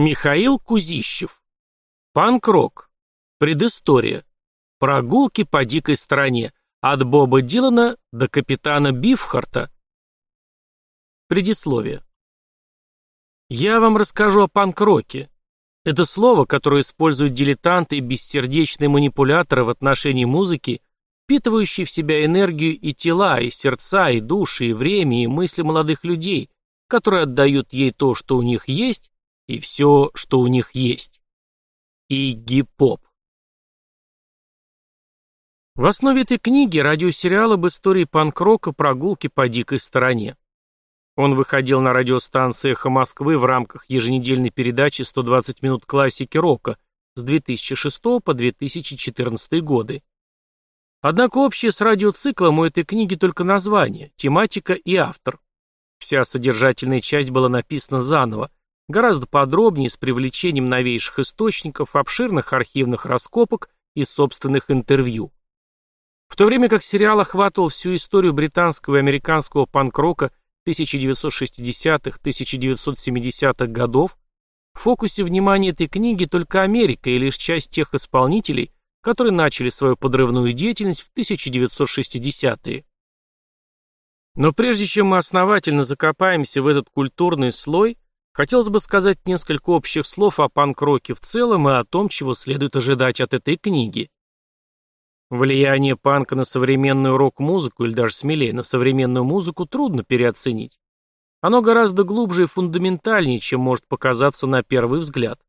Михаил Кузищев. Панк-рок. Предыстория. Прогулки по дикой стране. От Боба Дилана до капитана Бифхарта. Предисловие. Я вам расскажу о панк-роке. Это слово, которое используют дилетанты и бессердечные манипуляторы в отношении музыки, впитывающие в себя энергию и тела, и сердца, и души, и время, и мысли молодых людей, которые отдают ей то, что у них есть, и все, что у них есть. Игги Поп. В основе этой книги радиосериал об истории панк-рока «Прогулки по дикой стороне». Он выходил на радиостанции «Эхо Москвы» в рамках еженедельной передачи «120 минут классики рока» с 2006 по 2014 годы. Однако общее с радиоциклом у этой книги только название, тематика и автор. Вся содержательная часть была написана заново, гораздо подробнее, с привлечением новейших источников, обширных архивных раскопок и собственных интервью. В то время как сериал охватывал всю историю британского и американского панк-рока 1960-1970-х годов, в фокусе внимания этой книги только Америка и лишь часть тех исполнителей, которые начали свою подрывную деятельность в 1960-е. Но прежде чем мы основательно закопаемся в этот культурный слой, Хотелось бы сказать несколько общих слов о панк-роке в целом и о том, чего следует ожидать от этой книги. Влияние панка на современную рок-музыку, или даже смелее, на современную музыку трудно переоценить. Оно гораздо глубже и фундаментальнее, чем может показаться на первый взгляд.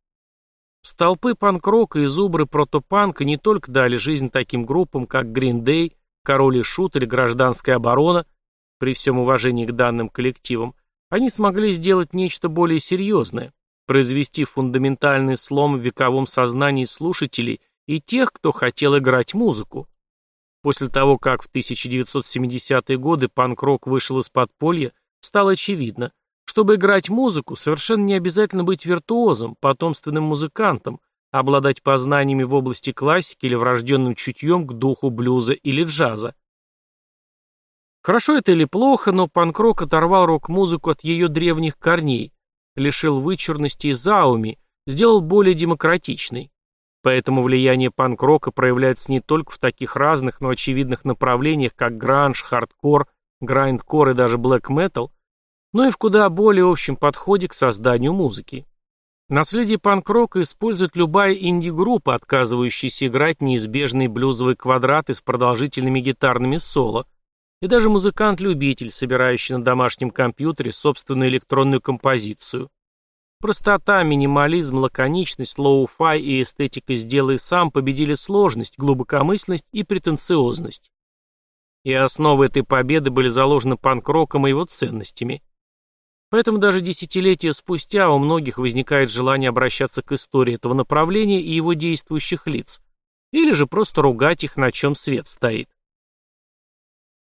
Столпы панк-рока и зубры протопанка не только дали жизнь таким группам, как Green Day, Король и Шут или Гражданская оборона, при всем уважении к данным коллективам, они смогли сделать нечто более серьезное, произвести фундаментальный слом в вековом сознании слушателей и тех, кто хотел играть музыку. После того, как в 1970-е годы панк-рок вышел из подполья, стало очевидно, чтобы играть музыку, совершенно не обязательно быть виртуозом, потомственным музыкантом, обладать познаниями в области классики или врожденным чутьем к духу блюза или джаза. Хорошо это или плохо, но панк-рок оторвал рок-музыку от ее древних корней, лишил вычурности и зауми, сделал более демократичной. Поэтому влияние панк-рока проявляется не только в таких разных, но очевидных направлениях, как гранж, хардкор, грайндкор и даже блэк-метал, но и в куда более общем подходе к созданию музыки. Наследие панк-рока использует любая инди-группа, отказывающаяся играть неизбежные блюзовые квадраты с продолжительными гитарными соло – и даже музыкант-любитель, собирающий на домашнем компьютере собственную электронную композицию. Простота, минимализм, лаконичность, лоу-фай и эстетика «сделай сам» победили сложность, глубокомысленность и претенциозность. И основы этой победы были заложены панк-роком и его ценностями. Поэтому даже десятилетия спустя у многих возникает желание обращаться к истории этого направления и его действующих лиц, или же просто ругать их, на чем свет стоит.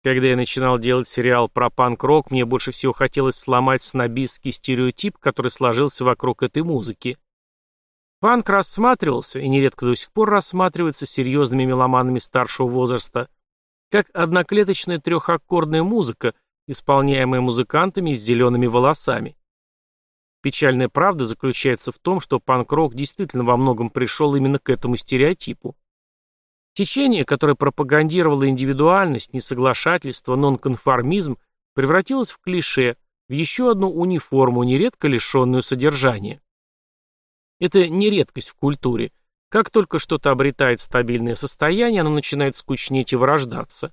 Когда я начинал делать сериал про панк-рок, мне больше всего хотелось сломать снобистский стереотип, который сложился вокруг этой музыки. Панк рассматривался, и нередко до сих пор рассматривается серьезными меломанами старшего возраста, как одноклеточная трехаккордная музыка, исполняемая музыкантами с зелеными волосами. Печальная правда заключается в том, что панк-рок действительно во многом пришел именно к этому стереотипу. Течение, которое пропагандировало индивидуальность, несоглашательство, нонконформизм, превратилось в клише, в еще одну униформу, нередко лишенную содержания. Это не редкость в культуре. Как только что-то обретает стабильное состояние, оно начинает скучнеть и вырождаться.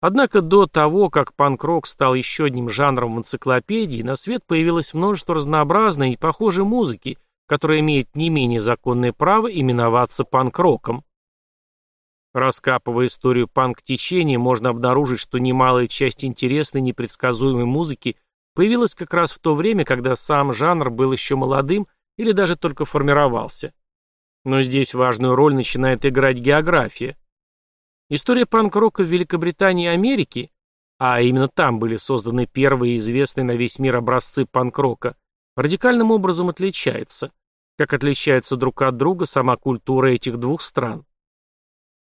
Однако до того, как панк-рок стал еще одним жанром в энциклопедии, на свет появилось множество разнообразной и похожей музыки, которая имеет не менее законное право именоваться панк-роком. Раскапывая историю панк-течения, можно обнаружить, что немалая часть интересной непредсказуемой музыки появилась как раз в то время, когда сам жанр был еще молодым или даже только формировался. Но здесь важную роль начинает играть география. История панк-рока в Великобритании и Америке, а именно там были созданы первые известные на весь мир образцы панк-рока, радикальным образом отличается, как отличается друг от друга сама культура этих двух стран.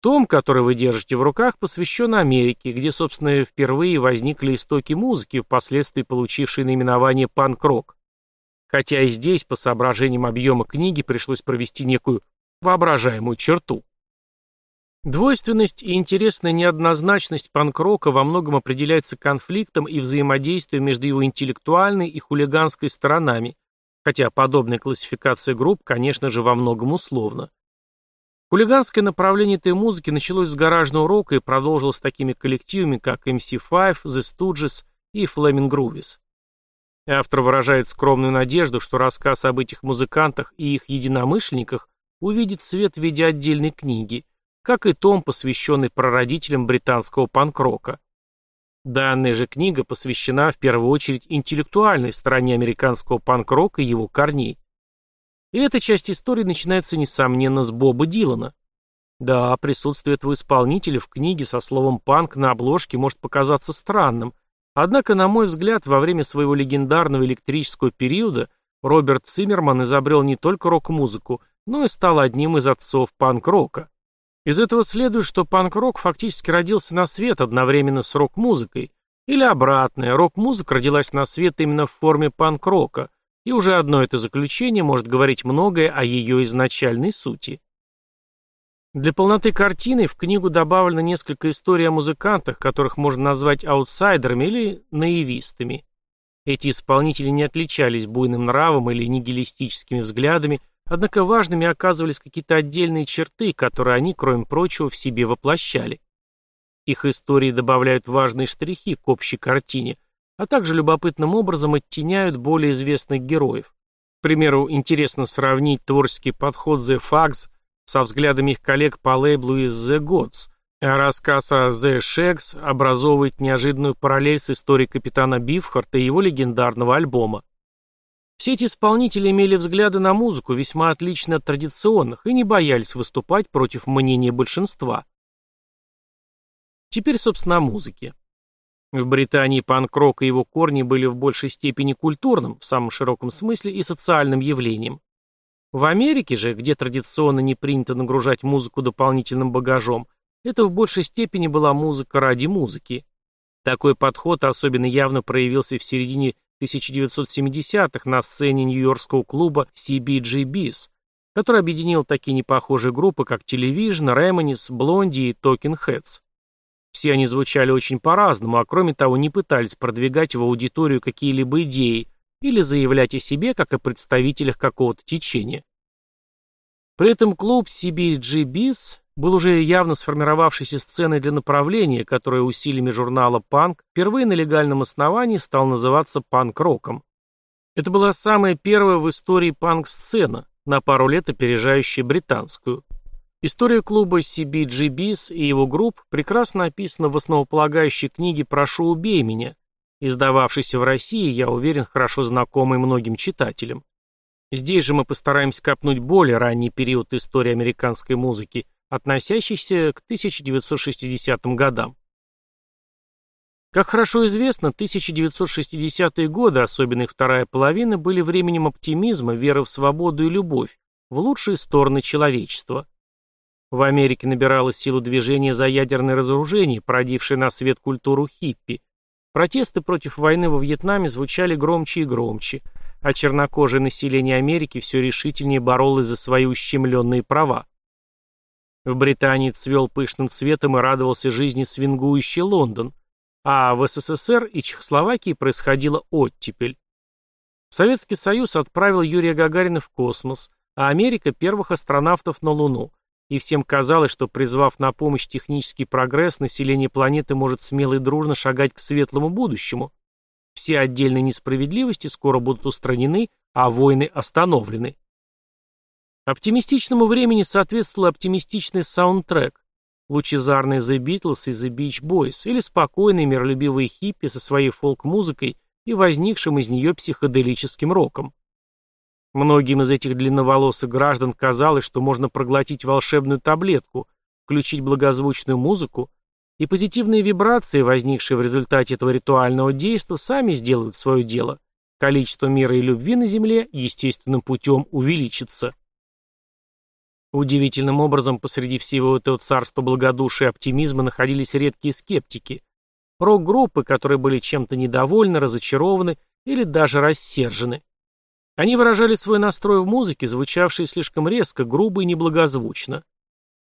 Том, который вы держите в руках, посвящен Америке, где, собственно, впервые возникли истоки музыки, впоследствии получившей наименование панк-рок. Хотя и здесь, по соображениям объема книги, пришлось провести некую воображаемую черту. Двойственность и интересная неоднозначность панк-рока во многом определяется конфликтом и взаимодействием между его интеллектуальной и хулиганской сторонами, хотя подобная классификация групп, конечно же, во многом условна. Хулиганское направление этой музыки началось с гаражного рока и продолжилось такими коллективами, как MC5, The Stooges и Flaming Groovies. Автор выражает скромную надежду, что рассказ об этих музыкантах и их единомышленниках увидит свет в виде отдельной книги, как и том, посвященный прародителям британского панк-рока. Данная же книга посвящена в первую очередь интеллектуальной стороне американского панк-рока и его корней. И эта часть истории начинается, несомненно, с Боба Дилана. Да, присутствие этого исполнителя в книге со словом «панк» на обложке может показаться странным, однако, на мой взгляд, во время своего легендарного электрического периода Роберт Циммерман изобрел не только рок-музыку, но и стал одним из отцов панк-рока. Из этого следует, что панк-рок фактически родился на свет одновременно с рок-музыкой, или обратное, рок-музыка родилась на свет именно в форме панк-рока, и уже одно это заключение может говорить многое о ее изначальной сути. Для полноты картины в книгу добавлено несколько историй о музыкантах, которых можно назвать аутсайдерами или наивистами. Эти исполнители не отличались буйным нравом или нигилистическими взглядами, Однако важными оказывались какие-то отдельные черты, которые они, кроме прочего, в себе воплощали. Их истории добавляют важные штрихи к общей картине, а также любопытным образом оттеняют более известных героев. К примеру, интересно сравнить творческий подход The Fags со взглядами их коллег по лейблу из The Gods, а рассказ о The Shags образовывает неожиданную параллель с историей капитана Бифхарта и его легендарного альбома. Все эти исполнители имели взгляды на музыку весьма отличные от традиционных и не боялись выступать против мнения большинства. Теперь, собственно, о музыке. В Британии панк-рок и его корни были в большей степени культурным, в самом широком смысле, и социальным явлением. В Америке же, где традиционно не принято нагружать музыку дополнительным багажом, это в большей степени была музыка ради музыки. Такой подход особенно явно проявился в середине 1970-х на сцене нью-йоркского клуба CBGBs, который объединил такие непохожие группы, как Television, Reminisce, Blondie и Talking Heads. Все они звучали очень по-разному, а кроме того не пытались продвигать в аудиторию какие-либо идеи или заявлять о себе как о представителях какого-то течения. При этом клуб CBGBs был уже явно сформировавшейся сценой для направления, которое усилиями журнала «Панк» впервые на легальном основании стал называться панк-роком. Это была самая первая в истории панк-сцена, на пару лет опережающая британскую. История клуба CBGBs и его групп прекрасно описана в основополагающей книге «Прошу, убей меня», издававшейся в России, я уверен, хорошо знакомой многим читателям. Здесь же мы постараемся копнуть более ранний период истории американской музыки, относящийся к 1960 годам. Как хорошо известно, 1960-е годы, особенно их вторая половина, были временем оптимизма, веры в свободу и любовь, в лучшие стороны человечества. В Америке набирало силу движение за ядерное разоружение, породившее на свет культуру хиппи. Протесты против войны во Вьетнаме звучали громче и громче, а чернокожее население Америки все решительнее боролось за свои ущемленные права. В Британии цвел пышным цветом и радовался жизни свингующий Лондон, а в СССР и Чехословакии происходила оттепель. Советский Союз отправил Юрия Гагарина в космос, а Америка – первых астронавтов на Луну, и всем казалось, что, призвав на помощь технический прогресс, население планеты может смело и дружно шагать к светлому будущему. Все отдельные несправедливости скоро будут устранены, а войны остановлены. Оптимистичному времени соответствовал оптимистичный саундтрек, лучезарные The Beatles и The Beach Boys, или спокойные миролюбивые хиппи со своей фолк-музыкой и возникшим из нее психоделическим роком. Многим из этих длинноволосых граждан казалось, что можно проглотить волшебную таблетку, включить благозвучную музыку, и позитивные вибрации, возникшие в результате этого ритуального действия, сами сделают свое дело. Количество мира и любви на Земле естественным путем увеличится. Удивительным образом посреди всего этого царства благодушия и оптимизма находились редкие скептики. Рок-группы, которые были чем-то недовольны, разочарованы или даже рассержены. Они выражали свой настрой в музыке, звучавшей слишком резко, грубо и неблагозвучно.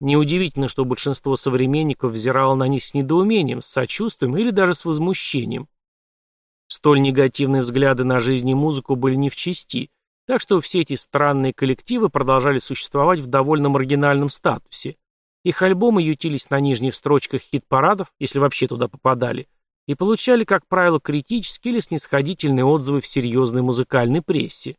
Неудивительно, что большинство современников взирало на них с недоумением, с сочувствием или даже с возмущением. Столь негативные взгляды на жизнь и музыку были не в чести, так что все эти странные коллективы продолжали существовать в довольно маргинальном статусе. Их альбомы ютились на нижних строчках хит-парадов, если вообще туда попадали, и получали, как правило, критические или снисходительные отзывы в серьезной музыкальной прессе.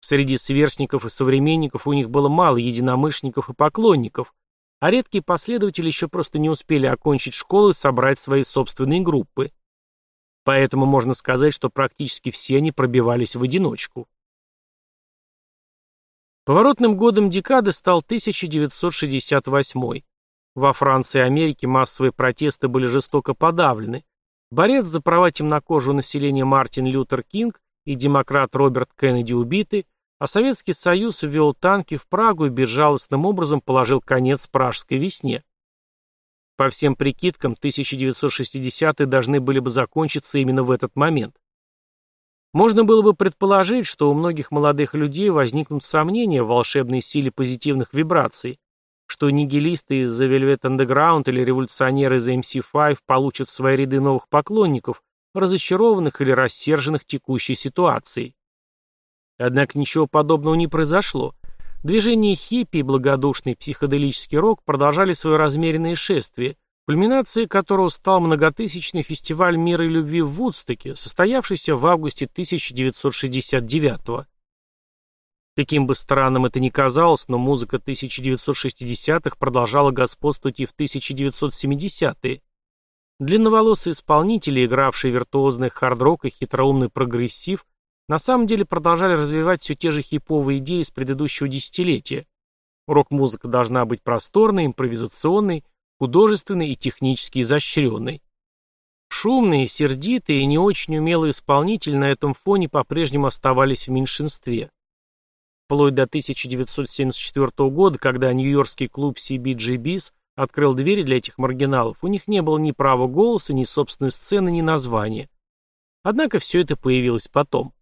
Среди сверстников и современников у них было мало единомышленников и поклонников, а редкие последователи еще просто не успели окончить школу и собрать свои собственные группы. Поэтому можно сказать, что практически все они пробивались в одиночку. Поворотным годом декады стал 1968. Во Франции и Америке массовые протесты были жестоко подавлены. Борец за права темнокожего населения Мартин Лютер Кинг и демократ Роберт Кеннеди убиты, а Советский Союз ввел танки в Прагу и безжалостным образом положил конец пражской весне. По всем прикидкам, 1960-е должны были бы закончиться именно в этот момент. Можно было бы предположить, что у многих молодых людей возникнут сомнения в волшебной силе позитивных вибраций, что нигилисты из The Velvet Underground или революционеры из MC5 получат в свои ряды новых поклонников, разочарованных или рассерженных текущей ситуацией. Однако ничего подобного не произошло. Движение хиппи и благодушный психоделический рок продолжали свое размеренное шествие, кульминацией которого стал многотысячный фестиваль мира и любви в Вудстоке, состоявшийся в августе 1969 -го. Каким бы странным это ни казалось, но музыка 1960-х продолжала господствовать и в 1970-е. Длинноволосые исполнители, игравшие виртуозный хард-рок и хитроумный прогрессив, на самом деле продолжали развивать все те же хиповые идеи с предыдущего десятилетия. Рок-музыка должна быть просторной, импровизационной, художественной и технически изощренной. Шумные, сердитые и не очень умелые исполнители на этом фоне по-прежнему оставались в меньшинстве. Вплоть до 1974 года, когда нью-йоркский клуб CBGB's открыл двери для этих маргиналов, у них не было ни права голоса, ни собственной сцены, ни названия. Однако все это появилось потом.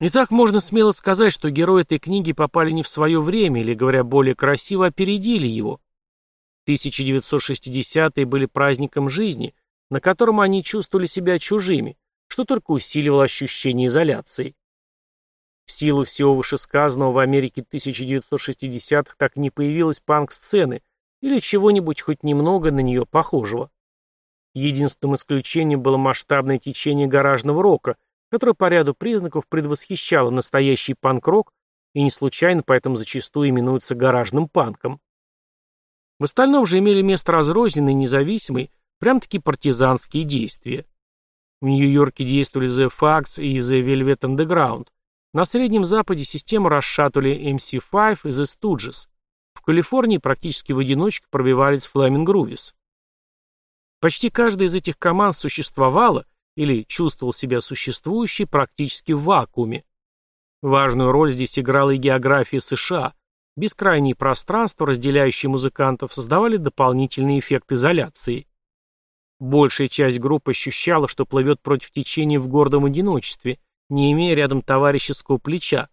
Итак, можно смело сказать, что герои этой книги попали не в свое время, или, говоря более красиво, опередили его. 1960-е были праздником жизни, на котором они чувствовали себя чужими, что только усиливало ощущение изоляции. В силу всего вышесказанного в Америке 1960-х так не появилась панк-сцены или чего-нибудь хоть немного на нее похожего. Единственным исключением было масштабное течение гаражного рока, которое по ряду признаков предвосхищало настоящий панк-рок и не случайно поэтому зачастую именуется гаражным панком. В остальном же имели место разрозненные, независимые, прям-таки партизанские действия. В Нью-Йорке действовали The Fags и The Velvet Underground. На Среднем Западе систему расшатывали MC5 и The Stooges. В Калифорнии практически в одиночку пробивались Flaming Groovies. Почти каждая из этих команд существовала или чувствовал себя существующей практически в вакууме. Важную роль здесь играла и география США. Бескрайние пространства, разделяющие музыкантов, создавали дополнительный эффект изоляции. Большая часть группы ощущала, что плывет против течения в гордом одиночестве, не имея рядом товарищеского плеча.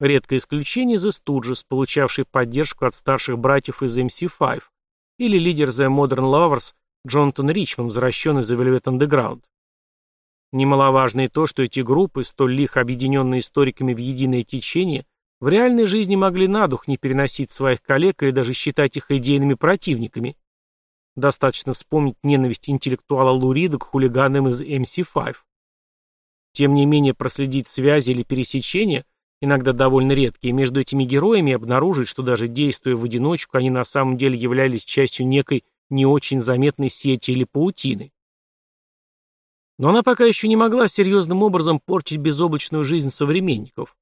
Редкое исключение The Stooges, получавший поддержку от старших братьев из MC5, или лидер The Modern Lovers Джонатан Ричман, возвращенный за Velvet Underground. Немаловажно и то, что эти группы, столь лихо объединенные историками в единое течение, в реальной жизни могли на дух не переносить своих коллег или даже считать их идейными противниками. Достаточно вспомнить ненависть интеллектуала Лурида к хулиганам из MC5. Тем не менее, проследить связи или пересечения, иногда довольно редкие, между этими героями и обнаружить, что даже действуя в одиночку, они на самом деле являлись частью некой не очень заметной сети или паутины. Но она пока еще не могла серьезным образом портить безоблачную жизнь современников.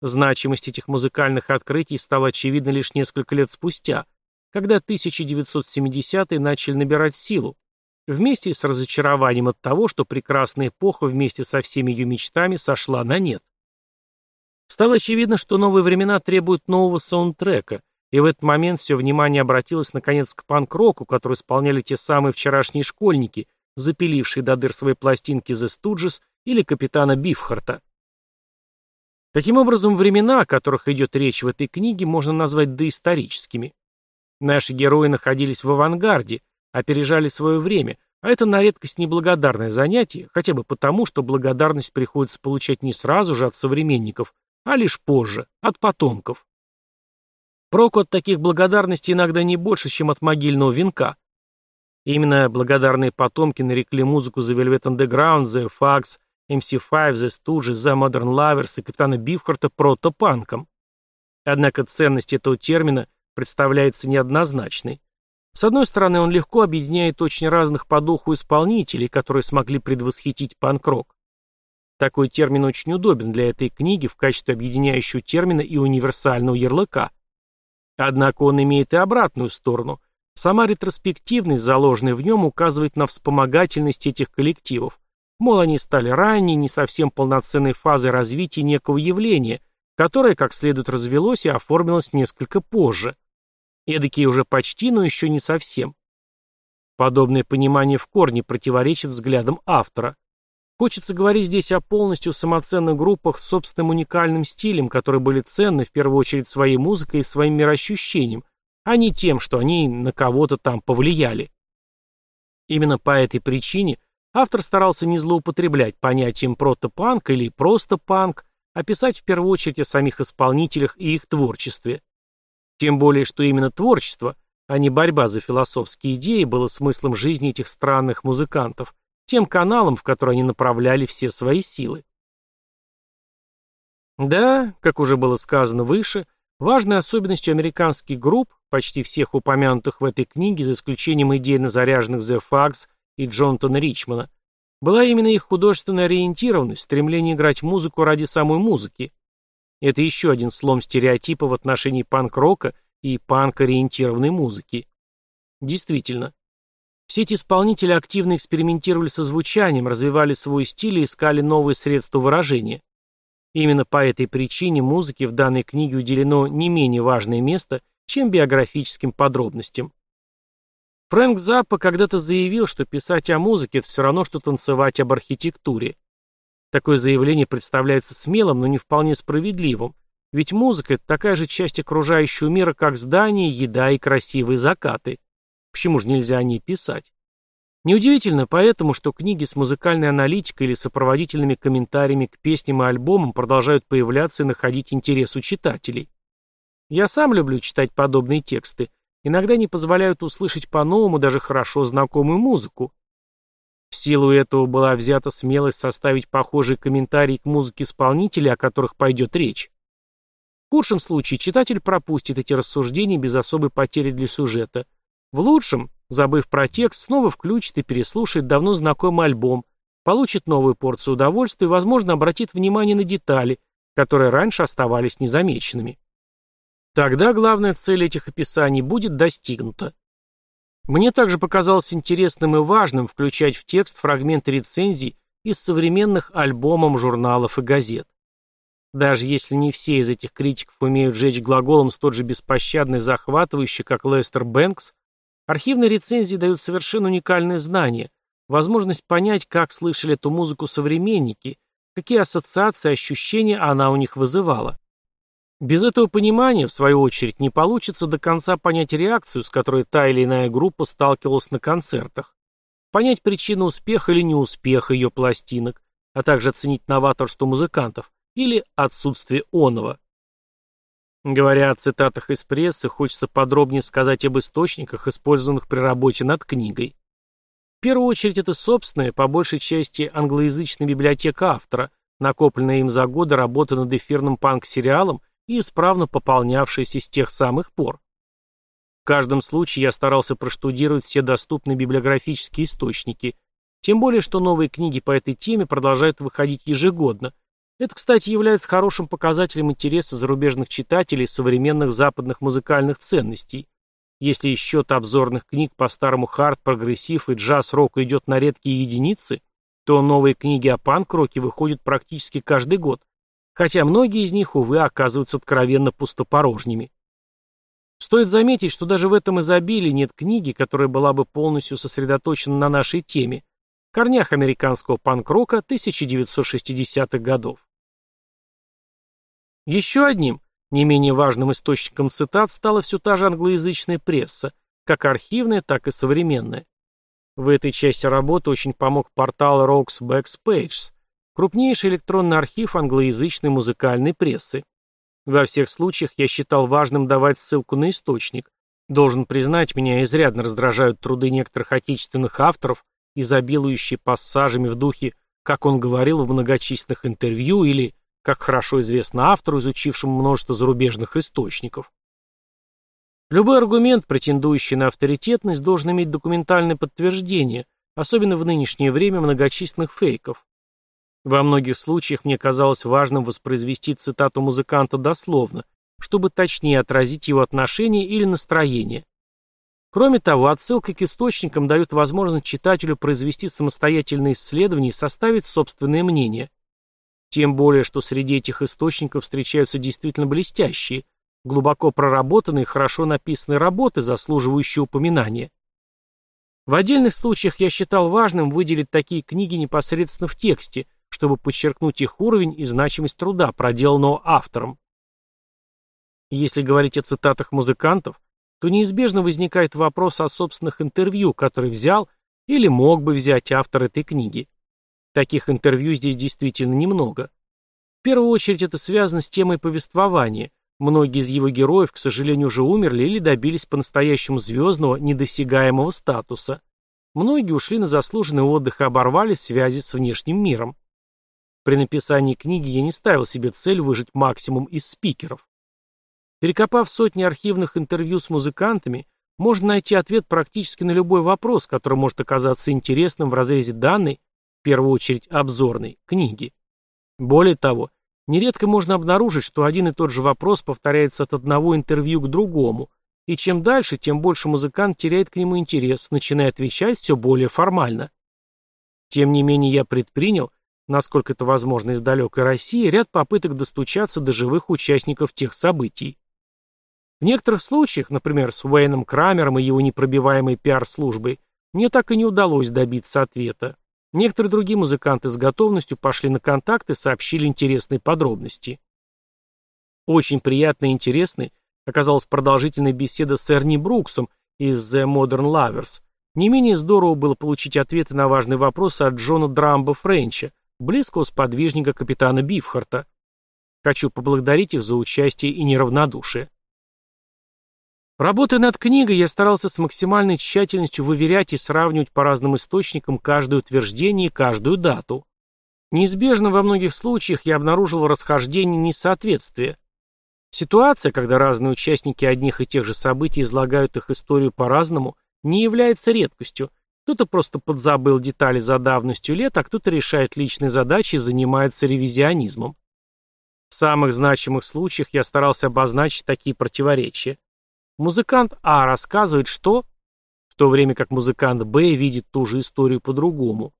Значимость этих музыкальных открытий стала очевидна лишь несколько лет спустя, когда 1970-е начали набирать силу, вместе с разочарованием от того, что прекрасная эпоха вместе со всеми ее мечтами сошла на нет. Стало очевидно, что новые времена требуют нового саундтрека, и в этот момент все внимание обратилось наконец к панк-року, который исполняли те самые вчерашние школьники – запиливший до дыр свои пластинки The Stooges или капитана Бифхарта. Таким образом, времена, о которых идет речь в этой книге, можно назвать доисторическими. Наши герои находились в авангарде, опережали свое время, а это на редкость неблагодарное занятие, хотя бы потому, что благодарность приходится получать не сразу же от современников, а лишь позже, от потомков. Проку от таких благодарностей иногда не больше, чем от могильного венка. Именно благодарные потомки нарекли музыку The Velvet Underground, The Fags, MC5, The Stooges, The Modern Lovers и капитана Бифхарта протопанком. Однако ценность этого термина представляется неоднозначной. С одной стороны, он легко объединяет очень разных по духу исполнителей, которые смогли предвосхитить панк-рок. Такой термин очень удобен для этой книги в качестве объединяющего термина и универсального ярлыка. Однако он имеет и обратную сторону. Сама ретроспективность, заложенная в нем, указывает на вспомогательность этих коллективов. Мол, они стали ранней, не совсем полноценной фазой развития некого явления, которое, как следует, развелось и оформилось несколько позже. Эдакие уже почти, но еще не совсем. Подобное понимание в корне противоречит взглядам автора. Хочется говорить здесь о полностью самоценных группах с собственным уникальным стилем, которые были ценны в первую очередь своей музыкой и своим мироощущением, а не тем, что они на кого-то там повлияли. Именно по этой причине автор старался не злоупотреблять понятием протопанк или просто панк, а писать в первую очередь о самих исполнителях и их творчестве. Тем более, что именно творчество, а не борьба за философские идеи, было смыслом жизни этих странных музыкантов, тем каналом, в который они направляли все свои силы. Да, как уже было сказано выше, важной особенностью американских групп, почти всех упомянутых в этой книге, за исключением идейно заряженных The Fags и Джонатана Ричмана, была именно их художественная ориентированность, стремление играть музыку ради самой музыки. Это еще один слом стереотипа в отношении панк-рока и панк-ориентированной музыки. Действительно, все эти исполнители активно экспериментировали со звучанием, развивали свой стиль и искали новые средства выражения. Именно по этой причине музыке в данной книге уделено не менее важное место, чем биографическим подробностям. Фрэнк Заппа когда-то заявил, что писать о музыке – это все равно, что танцевать об архитектуре. Такое заявление представляется смелым, но не вполне справедливым, ведь музыка – это такая же часть окружающего мира, как здания, еда и красивые закаты. Почему же нельзя о ней писать? Неудивительно поэтому, что книги с музыкальной аналитикой или сопроводительными комментариями к песням и альбомам продолжают появляться и находить интерес у читателей. Я сам люблю читать подобные тексты, иногда не позволяют услышать по-новому даже хорошо знакомую музыку. В силу этого была взята смелость составить похожие комментарии к музыке исполнителей, о которых пойдет речь. В худшем случае читатель пропустит эти рассуждения без особой потери для сюжета – в лучшем, забыв про текст, снова включит и переслушает давно знакомый альбом, получит новую порцию удовольствия и, возможно, обратит внимание на детали, которые раньше оставались незамеченными. Тогда главная цель этих описаний будет достигнута. Мне также показалось интересным и важным включать в текст фрагменты рецензий из современных альбомов, журналов и газет. Даже если не все из этих критиков умеют жечь глаголом столь же беспощадно и захватывающе, как Лестер Бэнкс, Архивные рецензии дают совершенно уникальные знания, возможность понять, как слышали эту музыку современники, какие ассоциации, ощущения она у них вызывала. Без этого понимания, в свою очередь, не получится до конца понять реакцию, с которой та или иная группа сталкивалась на концертах, понять причину успеха или неуспеха ее пластинок, а также оценить новаторство музыкантов или отсутствие оного. Говоря о цитатах из прессы, хочется подробнее сказать об источниках, использованных при работе над книгой. В первую очередь это собственная, по большей части англоязычная библиотека автора, накопленная им за годы работы над эфирным панк-сериалом и исправно пополнявшаяся с тех самых пор. В каждом случае я старался проштудировать все доступные библиографические источники, тем более что новые книги по этой теме продолжают выходить ежегодно, это, кстати, является хорошим показателем интереса зарубежных читателей современных западных музыкальных ценностей. Если счет обзорных книг по старому хард, прогрессив и джаз-року идет на редкие единицы, то новые книги о панк-роке выходят практически каждый год, хотя многие из них, увы, оказываются откровенно пустопорожними. Стоит заметить, что даже в этом изобилии нет книги, которая была бы полностью сосредоточена на нашей теме, корнях американского панк-рока 1960-х годов. Еще одним, не менее важным источником цитат стала все та же англоязычная пресса, как архивная, так и современная. В этой части работы очень помог портал Rocks Backspages, крупнейший электронный архив англоязычной музыкальной прессы. Во всех случаях я считал важным давать ссылку на источник. Должен признать, меня изрядно раздражают труды некоторых отечественных авторов, изобилующие пассажами в духе «как он говорил в многочисленных интервью» или «как хорошо известно автору, изучившему множество зарубежных источников». Любой аргумент, претендующий на авторитетность, должен иметь документальное подтверждение, особенно в нынешнее время многочисленных фейков. Во многих случаях мне казалось важным воспроизвести цитату музыканта дословно, чтобы точнее отразить его отношение или настроение. Кроме того, отсылка к источникам дает возможность читателю произвести самостоятельное исследование и составить собственное мнение. Тем более, что среди этих источников встречаются действительно блестящие, глубоко проработанные, хорошо написанные работы, заслуживающие упоминания. В отдельных случаях я считал важным выделить такие книги непосредственно в тексте, чтобы подчеркнуть их уровень и значимость труда, проделанного автором. Если говорить о цитатах музыкантов, то неизбежно возникает вопрос о собственных интервью, которые взял или мог бы взять автор этой книги. Таких интервью здесь действительно немного. В первую очередь это связано с темой повествования, Многие из его героев, к сожалению, уже умерли или добились по-настоящему звездного, недосягаемого статуса. Многие ушли на заслуженный отдых и оборвали связи с внешним миром. При написании книги я не ставил себе цель выжить максимум из спикеров. Перекопав сотни архивных интервью с музыкантами, можно найти ответ практически на любой вопрос, который может оказаться интересным в разрезе данной, в первую очередь обзорной, книги. Более того, Нередко можно обнаружить, что один и тот же вопрос повторяется от одного интервью к другому, и чем дальше, тем больше музыкант теряет к нему интерес, начиная отвечать все более формально. Тем не менее, я предпринял, насколько это возможно из далекой России, ряд попыток достучаться до живых участников тех событий. В некоторых случаях, например, с Уэйном Крамером и его непробиваемой пиар-службой, мне так и не удалось добиться ответа. Некоторые другие музыканты с готовностью пошли на контакт и сообщили интересные подробности. Очень приятной и интересной оказалась продолжительная беседа с Эрни Бруксом из The Modern Lovers. Не менее здорово было получить ответы на важные вопросы от Джона Драмба Френча, близкого сподвижника капитана Бифхарта. Хочу поблагодарить их за участие и неравнодушие. Работая над книгой, я старался с максимальной тщательностью выверять и сравнивать по разным источникам каждое утверждение и каждую дату. Неизбежно во многих случаях я обнаружил расхождение и несоответствие. Ситуация, когда разные участники одних и тех же событий излагают их историю по-разному, не является редкостью. Кто-то просто подзабыл детали за давностью лет, а кто-то решает личные задачи и занимается ревизионизмом. В самых значимых случаях я старался обозначить такие противоречия. Музыкант А рассказывает, что... В то время как музыкант Б видит ту же историю по-другому.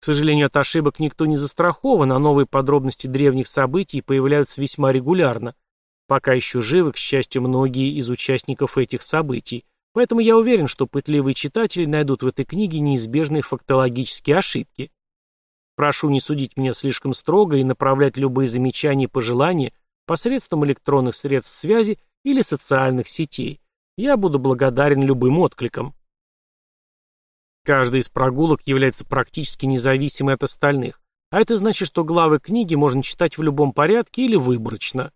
К сожалению, от ошибок никто не застрахован, а новые подробности древних событий появляются весьма регулярно. Пока еще живы, к счастью, многие из участников этих событий. Поэтому я уверен, что пытливые читатели найдут в этой книге неизбежные фактологические ошибки. Прошу не судить меня слишком строго и направлять любые замечания и пожелания посредством электронных средств связи или социальных сетей. Я буду благодарен любым откликам. Каждая из прогулок является практически независимой от остальных, а это значит, что главы книги можно читать в любом порядке или выборочно.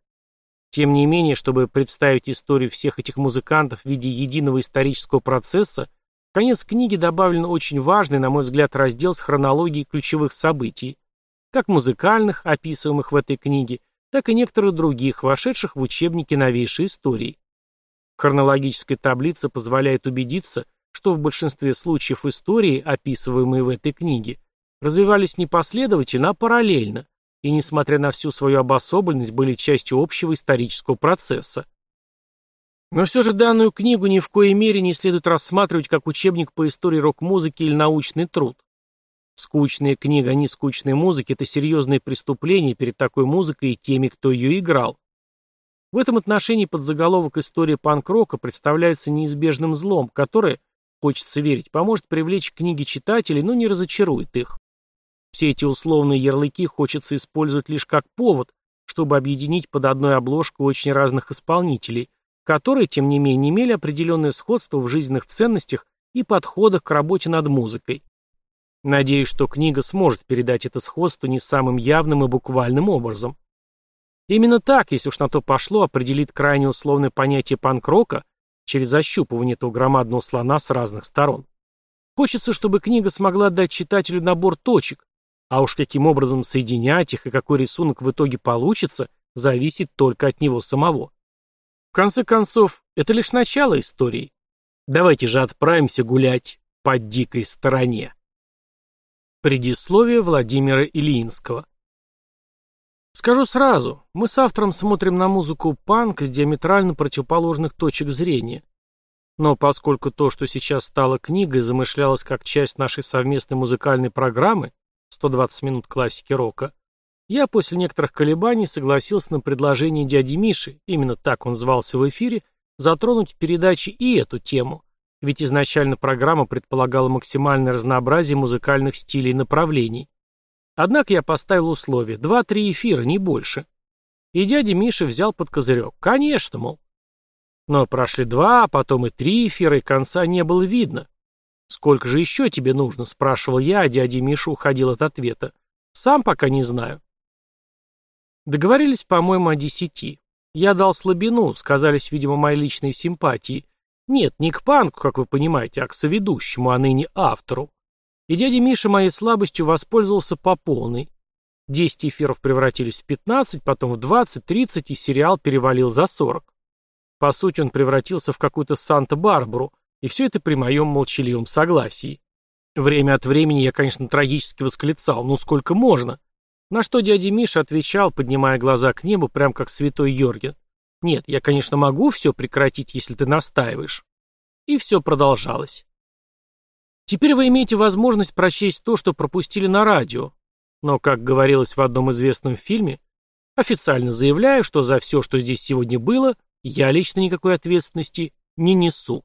Тем не менее, чтобы представить историю всех этих музыкантов в виде единого исторического процесса, в конец книги добавлен очень важный, на мой взгляд, раздел с хронологией ключевых событий, как музыкальных, описываемых в этой книге, так и некоторых других, вошедших в учебники новейшей истории. Хронологическая таблица позволяет убедиться, что в большинстве случаев истории, описываемые в этой книге, развивались не последовательно, а параллельно, и, несмотря на всю свою обособленность, были частью общего исторического процесса. Но все же данную книгу ни в коей мере не следует рассматривать как учебник по истории рок-музыки или научный труд. Скучная книга о нескучной музыке – это серьезное преступление перед такой музыкой и теми, кто ее играл. В этом отношении подзаголовок «История панк-рока» представляется неизбежным злом, которое, хочется верить, поможет привлечь книги читателей, но не разочарует их. Все эти условные ярлыки хочется использовать лишь как повод, чтобы объединить под одной обложкой очень разных исполнителей, которые, тем не менее, имели определенное сходство в жизненных ценностях и подходах к работе над музыкой. Надеюсь, что книга сможет передать это сходство не самым явным и буквальным образом. Именно так, если уж на то пошло, определит крайне условное понятие панк-рока через ощупывание этого громадного слона с разных сторон. Хочется, чтобы книга смогла дать читателю набор точек, а уж каким образом соединять их и какой рисунок в итоге получится, зависит только от него самого. В конце концов, это лишь начало истории. Давайте же отправимся гулять по дикой стороне. Предисловие Владимира Ильинского Скажу сразу, мы с автором смотрим на музыку панк с диаметрально противоположных точек зрения. Но поскольку то, что сейчас стало книгой, замышлялось как часть нашей совместной музыкальной программы 120 минут классики рока, я после некоторых колебаний согласился на предложение дяди Миши, именно так он звался в эфире, затронуть в передаче и эту тему, ведь изначально программа предполагала максимальное разнообразие музыкальных стилей и направлений. Однако я поставил условие – два-три эфира, не больше. И дядя Миша взял под козырек. Конечно, мол. Но прошли два, а потом и три эфира, и конца не было видно. «Сколько же еще тебе нужно?» – спрашивал я, а дядя Миша уходил от ответа. «Сам пока не знаю». Договорились, по-моему, о десяти. Я дал слабину, сказались, видимо, мои личные симпатии. Нет, не к панку, как вы понимаете, а к соведущему, а ныне автору. И дядя Миша моей слабостью воспользовался по полной. Десять эфиров превратились в пятнадцать, потом в двадцать, тридцать, и сериал перевалил за сорок. По сути, он превратился в какую-то Санта-Барбару, и все это при моем молчаливом согласии. Время от времени я, конечно, трагически восклицал, ну сколько можно? На что дядя Миша отвечал, поднимая глаза к небу, прям как святой Йорген. Нет, я, конечно, могу все прекратить, если ты настаиваешь. И все продолжалось. Теперь вы имеете возможность прочесть то, что пропустили на радио. Но, как говорилось в одном известном фильме, официально заявляю, что за все, что здесь сегодня было, я лично никакой ответственности не несу.